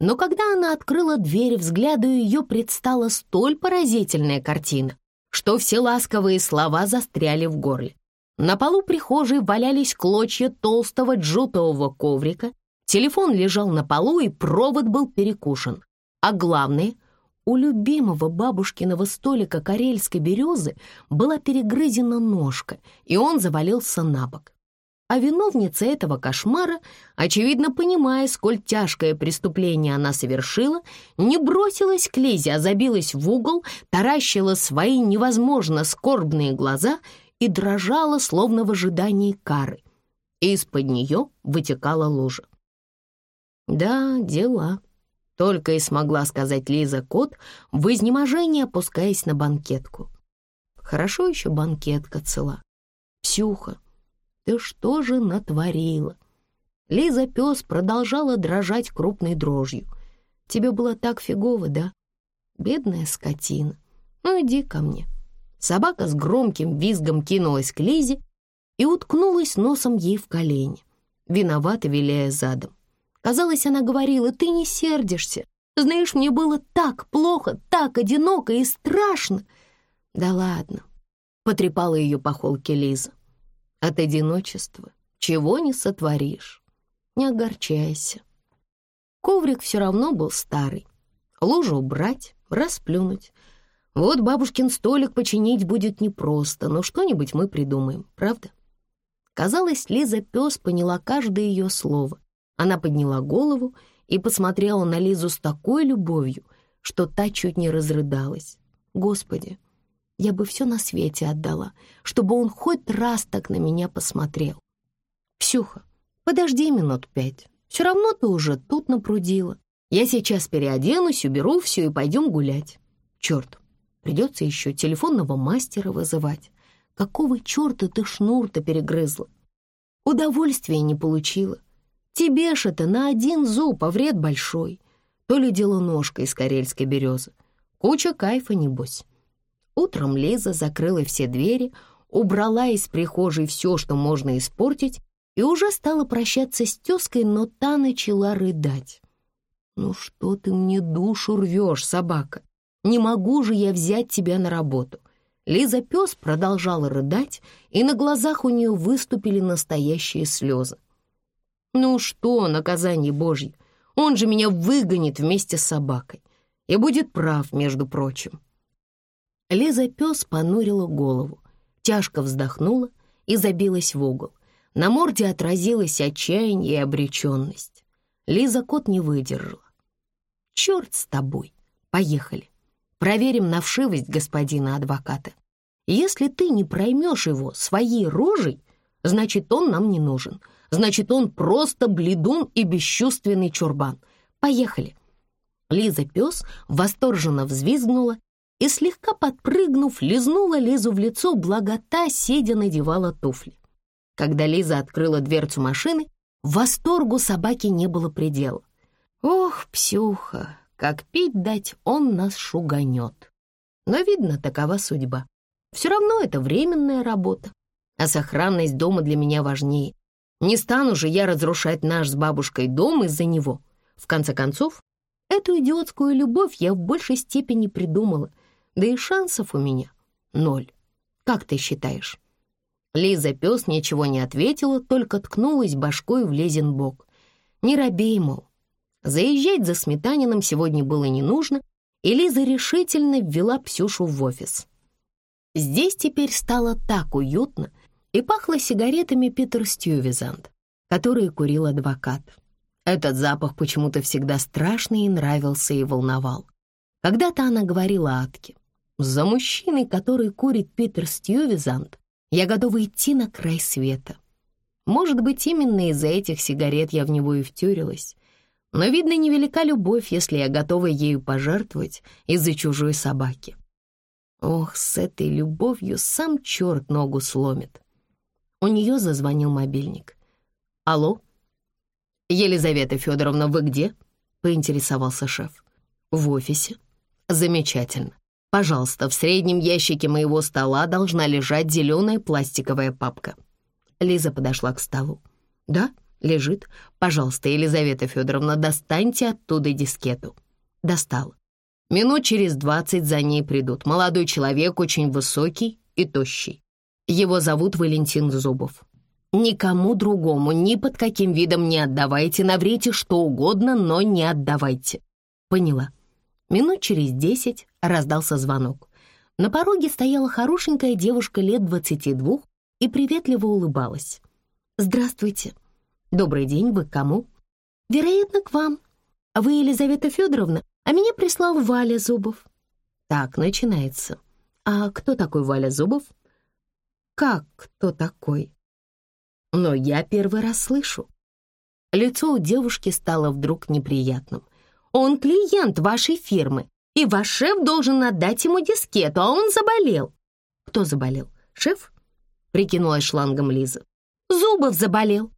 Но когда она открыла дверь, взгляду ее предстала столь поразительная картина, что все ласковые слова застряли в горле. На полу прихожей валялись клочья толстого джутового коврика, телефон лежал на полу и провод был перекушен. А главное, у любимого бабушкиного столика карельской березы была перегрызена ножка, и он завалился на бок. а виновница этого кошмара, очевидно понимая, сколь тяжкое преступление она совершила, не бросилась к Лизе, а забилась в угол, таращила свои невозможно скорбные глаза и дрожала, словно в ожидании кары. Из-под нее вытекала лужа. «Да, дела», — только и смогла сказать Лиза Кот, в изнеможении опускаясь на банкетку. «Хорошо еще банкетка цела. Псюха, ты что же натворила?» Лиза пес продолжала дрожать крупной дрожью. «Тебе было так фигово, да? Бедная скотина. Ну, иди ко мне». Собака с громким визгом кинулась к Лизе и уткнулась носом ей в колени, виновато виляя задом. Казалось, она говорила, «Ты не сердишься. Знаешь, мне было так плохо, так одиноко и страшно». «Да ладно», — потрепала ее по холке Лиза. От одиночества чего не сотворишь. Не огорчайся. Коврик все равно был старый. Лужу убрать, расплюнуть. Вот бабушкин столик починить будет непросто, но что-нибудь мы придумаем, правда? Казалось, Лиза пес поняла каждое ее слово. Она подняла голову и посмотрела на Лизу с такой любовью, что та чуть не разрыдалась. Господи, я бы все на свете отдала, чтобы он хоть раз так на меня посмотрел. Ксюха, подожди минут пять. Все равно ты уже тут напрудила. Я сейчас переоденусь, уберу все и пойдем гулять. Черт, придется еще телефонного мастера вызывать. Какого черта ты шнур-то перегрызла? Удовольствия не получила. Тебе ж это на один зуб, а вред большой. То ли дело ножка из карельской березы. Куча кайфа, небось. Утром Лиза закрыла все двери, убрала из прихожей все, что можно испортить, и уже стала прощаться с тезкой, но та начала рыдать. «Ну что ты мне душу рвешь, собака? Не могу же я взять тебя на работу». Лиза-пес продолжала рыдать, и на глазах у нее выступили настоящие слезы. «Ну что, наказание Божье, он же меня выгонит вместе с собакой и будет прав, между прочим». Лиза пес понурила голову, тяжко вздохнула и забилась в угол. На морде отразилось отчаяние и обреченность. Лиза кот не выдержала. «Черт с тобой! Поехали! Проверим на вшивость господина адвоката. Если ты не проймешь его своей рожей, значит, он нам не нужен. Значит, он просто бледун и бесчувственный чурбан. Поехали!» Лиза пес восторженно взвизгнула и, слегка подпрыгнув, лизнула Лизу в лицо, благо та, сидя, надевала туфли. Когда Лиза открыла дверцу машины, восторгу собаки не было предела. «Ох, Псюха, как пить дать, он нас шуганет». Но, видно, такова судьба. Все равно это временная работа, а сохранность дома для меня важнее. Не стану же я разрушать наш с бабушкой дом из-за него. В конце концов, эту идиотскую любовь я в большей степени придумала — да и шансов у меня ноль. Как ты считаешь?» Лиза пес ничего не ответила, только ткнулась башкой в Лизин бок. Не робей, мол. Заезжать за Сметанином сегодня было не нужно, и Лиза решительно ввела Псюшу в офис. Здесь теперь стало так уютно и пахло сигаретами Питер Стювизант, которые курил адвокат. Этот запах почему-то всегда страшный и нравился и волновал. Когда-то она говорила Атке, за мужчиной, который курит Питер Стьювизант, я готова идти на край света. Может быть, именно из-за этих сигарет я в него и втюрилась. Но, видно, невелика любовь, если я готова ею пожертвовать из-за чужой собаки. Ох, с этой любовью сам черт ногу сломит. У нее зазвонил мобильник. «Алло?» «Елизавета Федоровна, вы где?» — поинтересовался шеф. «В офисе». «Замечательно. Пожалуйста, в среднем ящике моего стола должна лежать зеленая пластиковая папка». Лиза подошла к столу. «Да, лежит. Пожалуйста, Елизавета Федоровна, достаньте оттуда дискету». Достала. Минут через двадцать за ней придут. Молодой человек, очень высокий и тощий. Его зовут Валентин Зубов. Никому другому, ни под каким видом не отдавайте, наврите что угодно, но не отдавайте. Поняла. Минут через десять раздался звонок. На пороге стояла хорошенькая девушка лет двадцати двух и приветливо улыбалась. Здравствуйте. Добрый день, вы к кому? Вероятно, к вам. Вы Елизавета Федоровна, а меня прислал Валя Зубов. Так начинается. А кто такой Валя Зубов? Как кто такой? Но я первый раз слышу. Лицо у девушки стало вдруг неприятным. Он клиент вашей фирмы, и ваш шеф должен отдать ему дискету, а он заболел. Кто заболел? Шеф? Прикинулась шлангом Лиза. Зубов заболел.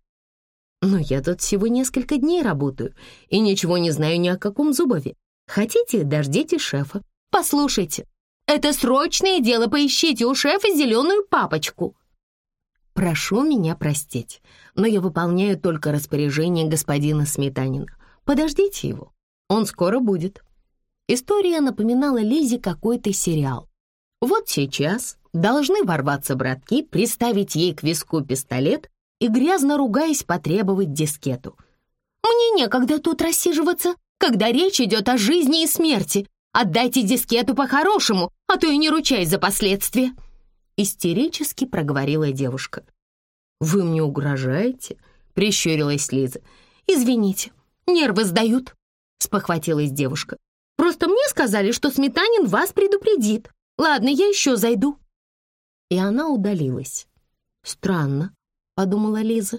Но я тут всего несколько дней работаю и ничего не знаю ни о каком Зубове. Хотите, дождите шефа. Послушайте, это срочное дело, поищите у шефа зеленую папочку. Прошу меня простить, но я выполняю только распоряжение господина Сметанина. Подождите его, он скоро будет. История напоминала Лизе какой-то сериал. Вот сейчас должны ворваться братки, приставить ей к виску пистолет и, грязно ругаясь, потребовать дискету. «Мне некогда тут рассиживаться, когда речь идет о жизни и смерти. Отдайте дискету по-хорошему, а то и не ручаюсь за последствия!» Истерически проговорила девушка. «Вы мне угрожаете?» — прищурилась Лиза. «Извините, нервы сдают», — спохватилась девушка. «Просто мне сказали, что Сметанин вас предупредит. Ладно, я еще зайду». И она удалилась. «Странно», — подумала Лиза.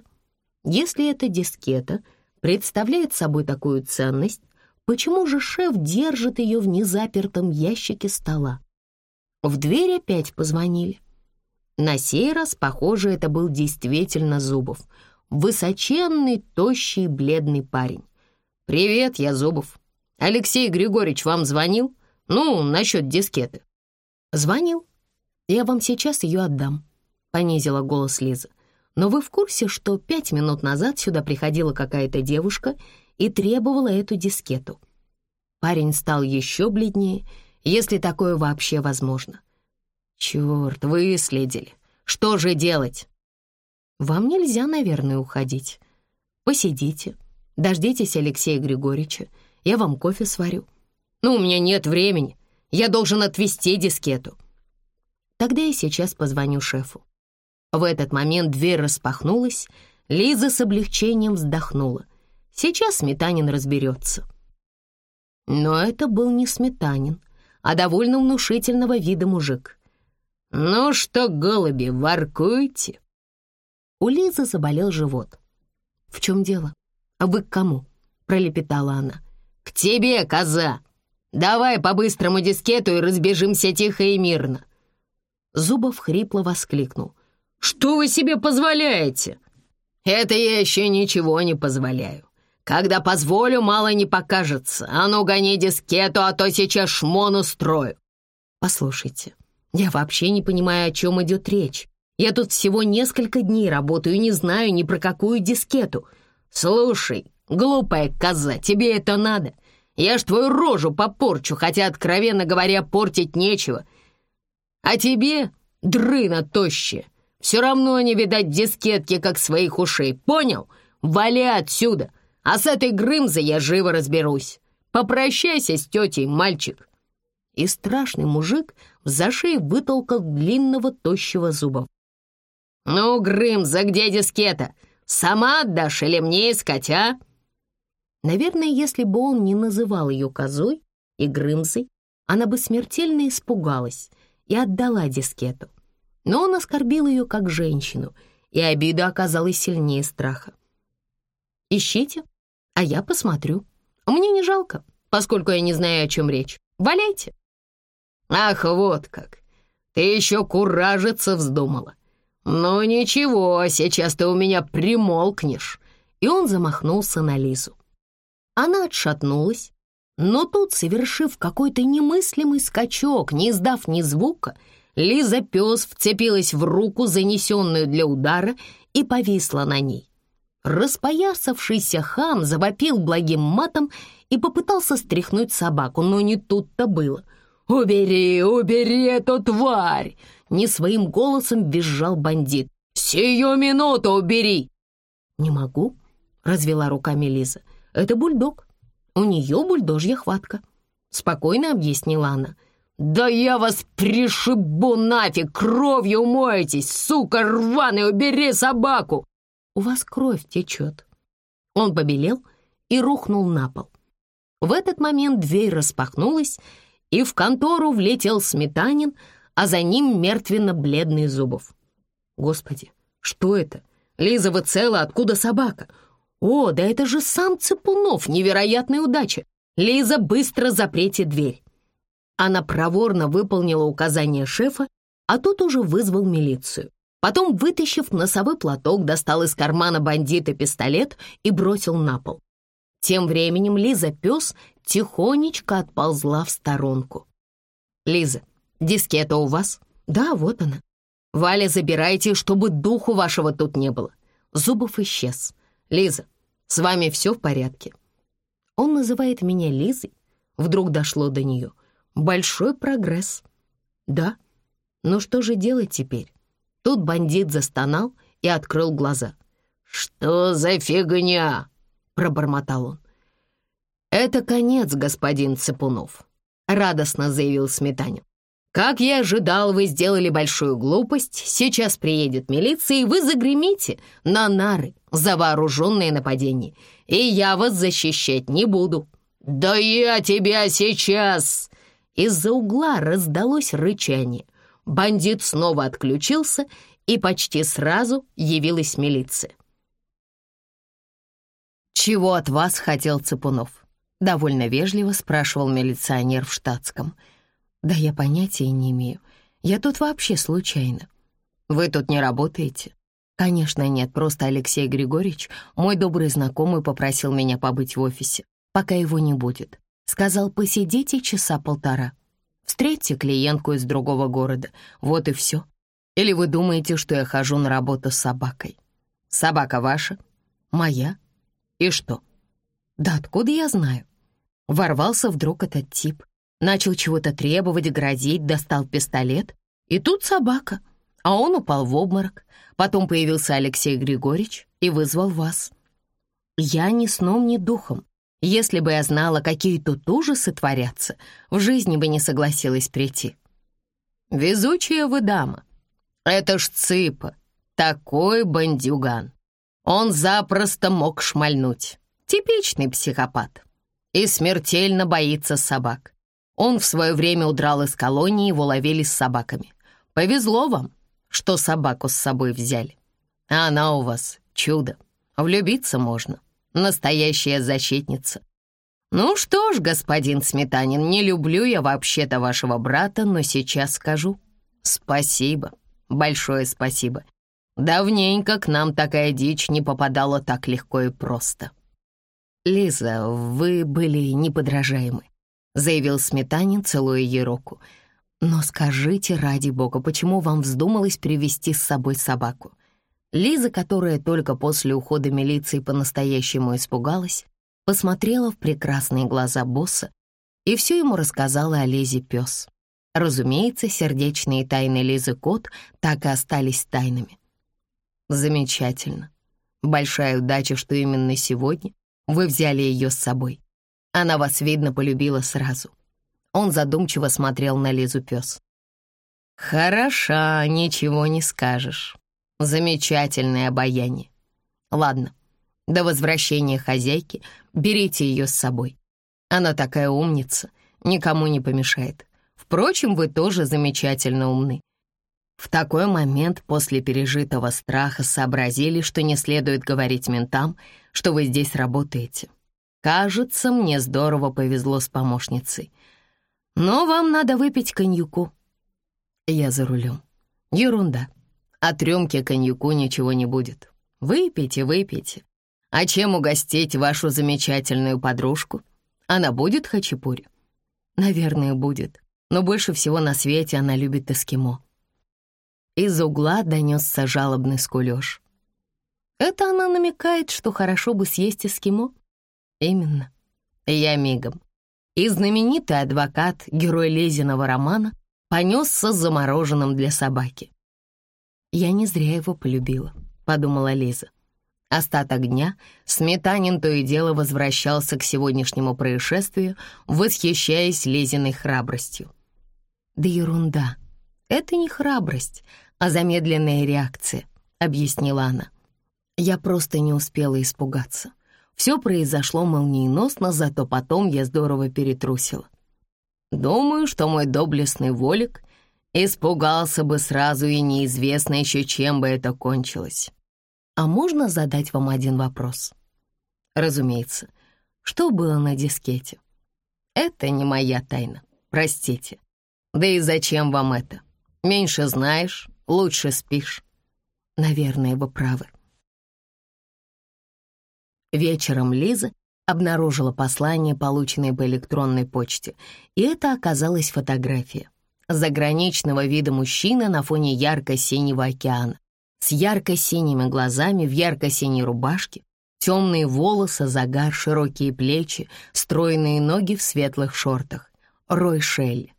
«Если эта дискета представляет собой такую ценность, почему же шеф держит ее в незапертом ящике стола?» В дверь опять позвонили. На сей раз, похоже, это был действительно Зубов. Высоченный, тощий, бледный парень. «Привет, я Зубов. Алексей Григорьевич вам звонил? Ну, насчет дискеты». «Звонил. Я вам сейчас ее отдам», — понизила голос Лиза. «Но вы в курсе, что пять минут назад сюда приходила какая-то девушка и требовала эту дискету?» Парень стал еще бледнее, если такое вообще возможно. «Черт, выследили. Что же делать?» «Вам нельзя, наверное, уходить. Посидите, дождитесь Алексея Григорьевича, я вам кофе сварю». «Ну, у меня нет времени. Я должен отвезти дискету». «Тогда я сейчас позвоню шефу». В этот момент дверь распахнулась, Лиза с облегчением вздохнула. Сейчас Сметанин разберется. Но это был не Сметанин, а довольно внушительного вида мужик. «Ну что, голуби, воркуете?» У Лизы заболел живот. «В чем дело? А вы к кому?» — пролепетала она. «К тебе, коза! Давай по-быстрому дискету и разбежимся тихо и мирно!» Зубов хрипло воскликнул. «Что вы себе позволяете?» «Это я еще ничего не позволяю. Когда позволю, мало не покажется. А ну, гони дискету, а то сейчас шмон устрою». «Послушайте, я вообще не понимаю, о чем идет речь. Я тут всего несколько дней работаю и не знаю ни про какую дискету. Слушай, глупая коза, тебе это надо? Я ж твою рожу попорчу, хотя, откровенно говоря, портить нечего. А тебе, дрына тощая, все равно не видать дискетки, как своих ушей, понял? Вали отсюда, а с этой Грымзой я живо разберусь. Попрощайся с тетей, мальчик и страшный мужик за шею вытолкал длинного тощего зуба. «Ну, Грымза, где дискета? Сама отдашь или мне искать, а?» Наверное, если бы он не называл ее козой и Грымзой, она бы смертельно испугалась и отдала дискету. Но он оскорбил ее как женщину, и обида оказалась сильнее страха. «Ищите, а я посмотрю. Мне не жалко, поскольку я не знаю, о чем речь. Валяйте!» «Ах, вот как! Ты еще куражиться вздумала! Ну ничего, сейчас ты у меня примолкнешь!» И он замахнулся на Лизу. Она отшатнулась, но тут, совершив какой-то немыслимый скачок, не издав ни звука, Лиза пес вцепилась в руку, занесенную для удара, и повисла на ней. Распоясавшийся хам завопил благим матом и попытался стряхнуть собаку, но не тут-то было — «Убери, убери эту тварь!» Не своим голосом визжал бандит. «Сию минуту убери!» «Не могу», — развела руками Лиза. «Это бульдог. У нее бульдожья хватка», — спокойно объяснила она. «Да я вас пришибу нафиг, кровью умоетесь, сука рваная, убери собаку!» у вас кровь течет». Он побелел и рухнул на пол. В этот момент дверь распахнулась, и в контору влетел Сметанин, а за ним мертвенно-бледный Зубов. «Господи, что это? Лиза, вы цела? Откуда собака?» «О, да это же сам Цыпунов! Невероятная удача! Лиза, быстро запрете дверь!» Она проворно выполнила указание шефа, а тот уже вызвал милицию. Потом, вытащив носовой платок, достал из кармана бандита пистолет и бросил на пол. Тем временем Лиза-пес тихонечко отползла в сторонку. «Лиза, дискета у вас?» «Да, вот она». «Валя, забирайте, чтобы духу вашего тут не было». Зубов исчез. «Лиза, с вами все в порядке?» Он называет меня Лизой. Вдруг дошло до нее. Большой прогресс. Да. Но что же делать теперь? Тут бандит застонал и открыл глаза. «Что за фигня?» — пробормотал он. «Это конец, господин Цыпунов», — радостно заявил Сметанин. «Как я ожидал, вы сделали большую глупость. Сейчас приедет милиция, и вы загремите на нары за вооруженное нападение. И я вас защищать не буду». «Да я тебя сейчас!» Из-за угла раздалось рычание. Бандит снова отключился, и почти сразу явилась милиция. «Чего от вас хотел Цыпунов?» — довольно вежливо спрашивал милиционер в штатском — да я понятия не имею. Я тут вообще случайно. Вы тут не работаете? Конечно, нет, просто Алексей Григорьевич, мой добрый знакомый, попросил меня побыть в офисе, пока его не будет. Сказал, посидите часа полтора. Встретьте клиентку из другого города, вот и все. Или вы думаете, что я хожу на работу с собакой? Собака ваша? Моя? И что? Да откуда я знаю? Ворвался вдруг этот тип, Начал чего-то требовать, грозить, достал пистолет. И тут собака. А он упал в обморок. Потом появился Алексей Григорьевич и вызвал вас. Я ни сном, ни духом. Если бы я знала, какие тут ужасы творятся, в жизни бы не согласилась прийти. Везучая вы дама. Это ж цыпа, такой бандюган. Он запросто мог шмальнуть. Типичный психопат. И смертельно боится собак. Он в свое время удрал из колонии, его ловили с собаками. Повезло вам, что собаку с собой взяли. А она у вас чудо. Влюбиться можно. Настоящая защитница. Ну что ж, господин Сметанин, не люблю я вообще-то вашего брата, но сейчас скажу. Спасибо. Большое спасибо. Давненько к нам такая дичь не попадала так легко и просто. Лиза, вы были неподражаемы заявил Сметанин, целуя ей руку. «Но скажите, ради бога, почему вам вздумалось привести с собой собаку?» Лиза, которая только после ухода милиции по-настоящему испугалась, посмотрела в прекрасные глаза босса и все ему рассказала о Лизе пес. Разумеется, сердечные тайны Лизы Кот так и остались тайнами. Замечательно. Большая удача, что именно сегодня вы взяли ее с собой. Она вас, видно, полюбила сразу. Он задумчиво смотрел на Лизу пес. «Хороша, ничего не скажешь. Замечательное обаяние. Ладно, до возвращения хозяйки берите ее с собой. Она такая умница, никому не помешает. Впрочем, вы тоже замечательно умны. В такой момент после пережитого страха сообразили, что не следует говорить ментам, что вы здесь работаете. Кажется, мне здорово повезло с помощницей. Но вам надо выпить коньяку. Я за рулем. Ерунда. От рюмки коньяку ничего не будет. Выпейте, выпейте. А чем угостить вашу замечательную подружку? Она будет хачапури? Наверное, будет. Но больше всего на свете она любит эскимо. Из угла донесся жалобный скулёж. Это она намекает, что хорошо бы съесть эскимо? Именно. Я мигом. И знаменитый адвокат, герой Лезиного романа, понесся замороженным для собаки. «Я не зря его полюбила», — подумала Лиза. Остаток дня Сметанин то и дело возвращался к сегодняшнему происшествию, восхищаясь Лизиной храбростью. «Да ерунда. Это не храбрость, а замедленная реакция», — объяснила она. Я просто не успела испугаться. Все произошло молниеносно, зато потом я здорово перетрусила. Думаю, что мой доблестный Волик испугался бы сразу, и неизвестно еще, чем бы это кончилось. А можно задать вам один вопрос? Разумеется. Что было на дискете? Это не моя тайна, простите. Да и зачем вам это? Меньше знаешь, лучше спишь. Наверное, вы правы. Вечером Лиза обнаружила послание, полученное по электронной почте, и это оказалась фотография. Заграничного вида мужчина на фоне ярко-синего океана, с ярко-синими глазами в ярко-синей рубашке, темные волосы, загар, широкие плечи, стройные ноги в светлых шортах. Рой Шелли.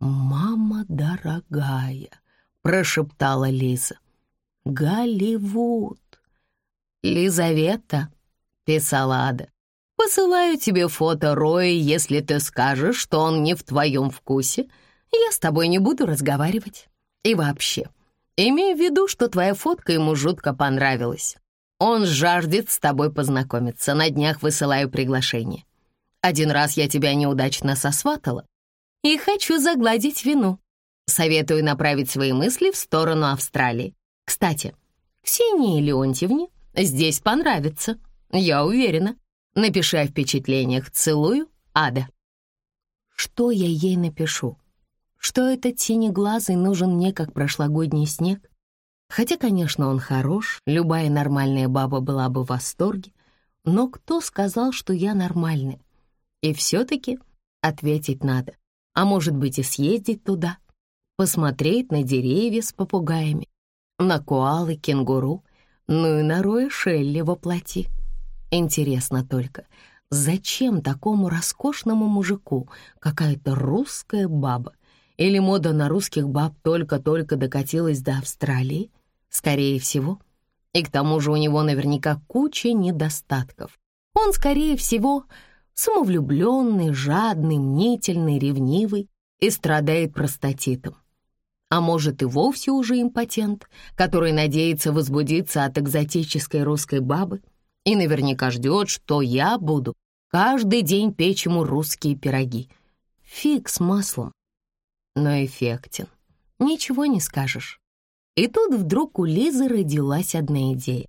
«Мама дорогая», — прошептала Лиза. «Голливуд». «Лизавета», — писала Ада, — «посылаю тебе фото Роя, если ты скажешь, что он не в твоем вкусе. Я с тобой не буду разговаривать. И вообще, имей в виду, что твоя фотка ему жутко понравилась. Он жаждет с тобой познакомиться. На днях высылаю приглашение. Один раз я тебя неудачно сосватала и хочу загладить вину. Советую направить свои мысли в сторону Австралии. Кстати, Ксении Леонтьевне здесь понравится, я уверена. Напиши о впечатлениях. Целую, Ада. Что я ей напишу? Что этот синеглазый нужен мне, как прошлогодний снег? Хотя, конечно, он хорош, любая нормальная баба была бы в восторге, но кто сказал, что я нормальная? И все-таки ответить надо, а может быть и съездить туда, посмотреть на деревья с попугаями, на коалы, кенгуру, ну и на Роя Шелли воплоти. Интересно только, зачем такому роскошному мужику какая-то русская баба? Или мода на русских баб только-только докатилась до Австралии? Скорее всего. И к тому же у него наверняка куча недостатков. Он, скорее всего, самовлюбленный, жадный, мнительный, ревнивый и страдает простатитом. А может и вовсе уже импотент, который надеется возбудиться от экзотической русской бабы и наверняка ждет, что я буду каждый день печь ему русские пироги. Фиг с маслом. Но эффектен. Ничего не скажешь. И тут вдруг у Лизы родилась одна идея.